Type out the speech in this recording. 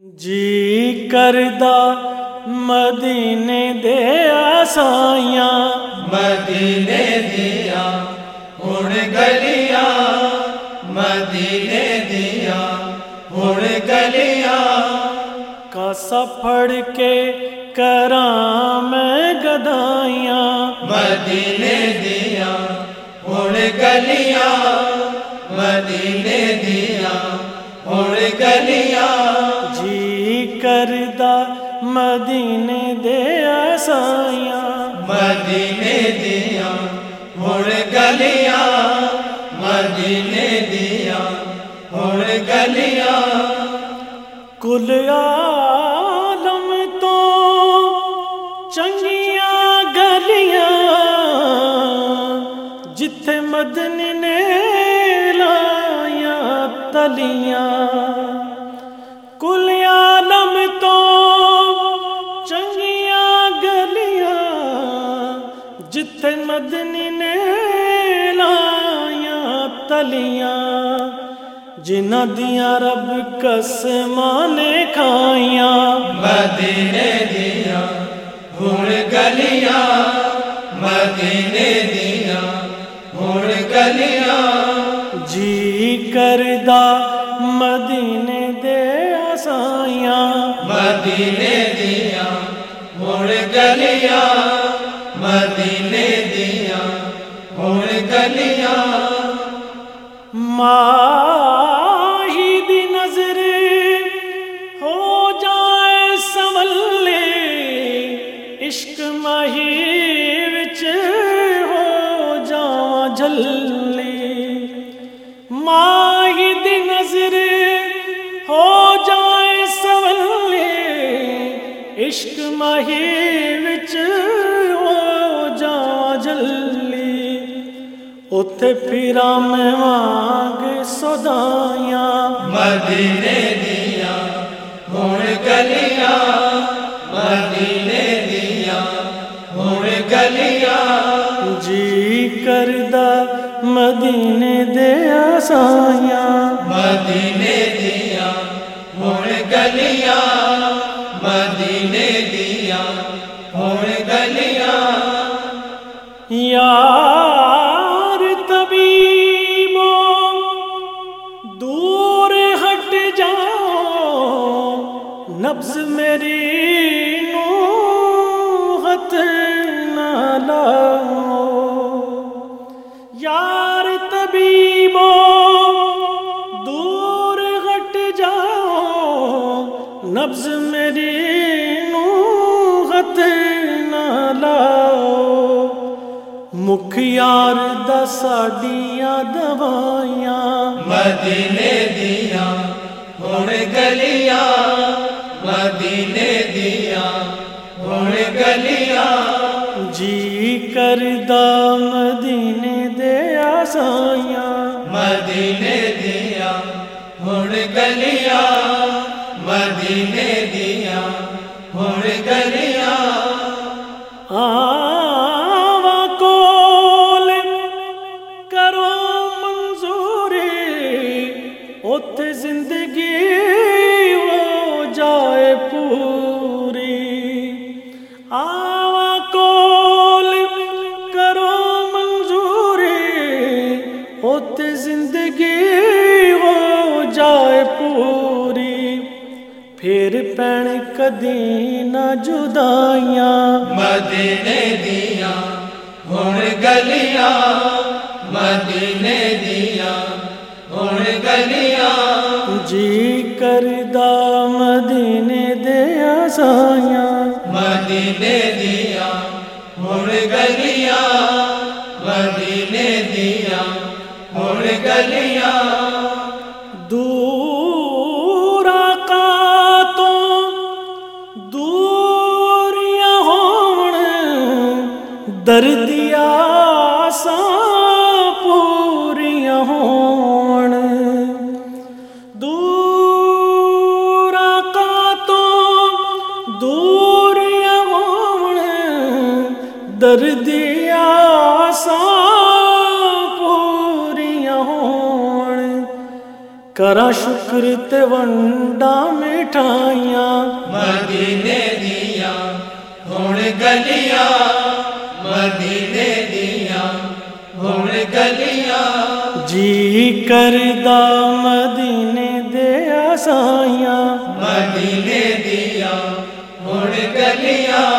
جی کردہ مدینے دے آسائیاں۔ مدینے دیا ہوں گلیاں۔ مدینے دیا ہوں گلیاں۔ کا سفر کے کرام میں گدائیاں۔ مدینے دیا ہوں گلیاں۔ مدینے دیا ہوں گلیاں۔ مدینے دیا سائیاں مدینے دیا ہر گلیاں۔ مدینے دیا ہر گلیاں۔ کل عالم تو چنگیاں گلیاں۔ جتھے مدنی نے لایا تلیاں۔ مدنی نے لایا تلیاں جنا دیا رب کس نے کھائیاں۔ مدینے دیا ہوں گلیاں۔ مدینے دیا ہوں گلیاں۔ جی کردہ مدینے دے آسائیاں۔ مدینے دیا ہوں گلیاں۔ مدینے ماہد نظر ہو جائے سمل لے۔ عشق ماہی وچ ہو جا جلے ماہد نظر ہو جائے سمل لے۔ عشق ماہی وچ ਉੱਥੇ ਫਿਰਾਂ ਮੈਂ ਵਾਂਗ ਸਦਾਈਆਂ ਮਦੀਨੇ ਦੀਆਂ ਹੁਣ ਗਲੀਆਂ ਮਦੀਨੇ ਦੀਆਂ ਹੁਣ ਗਲੀਆਂ ਜੀ ਕਰਦਾ ਮਦੀਨੇ ਦੇ ਆਸਾਈਆਂ ਮਦੀਨੇ ਦੀਆਂ ਹੁਣ ਗਲੀਆਂ ਮਦੀਨੇ ਦੀਆਂ ਹੁਣ ਗਲੀਆਂ ਯਾਰ نبز میری نو نہ یار طبیبو، دور ہٹ جاؤ۔ نبز میری نو نہ لاؤ مکھ یار دا ساڈیاں دوائیاں۔ مدینے دیاں، ہن گلیاں۔ کردا مدینے دیا آسائیاں مدینے دیا ہن گلیاں زندگی ہو جائے پوری پھر پین کدی نہ جدائیاں۔ مدینے دیا ہن گلیاں۔ مدینے دیا ہن گلیاں۔ جی کردا مدینے دیا آسائیاں۔ مدینے دیا ہن لیا۔ دور کا تو دور ہون دردیا سا پوریاں ہون دور کا تو دور ہون دردیا سا کرا شکر تے ونڈا مٹھائیاں مدینے دیاں ہن گلیاں مدینے دیاں ہن گلیاں جی کردا مدینے دے آسائیاں مدینے دیاں ہن گلیاں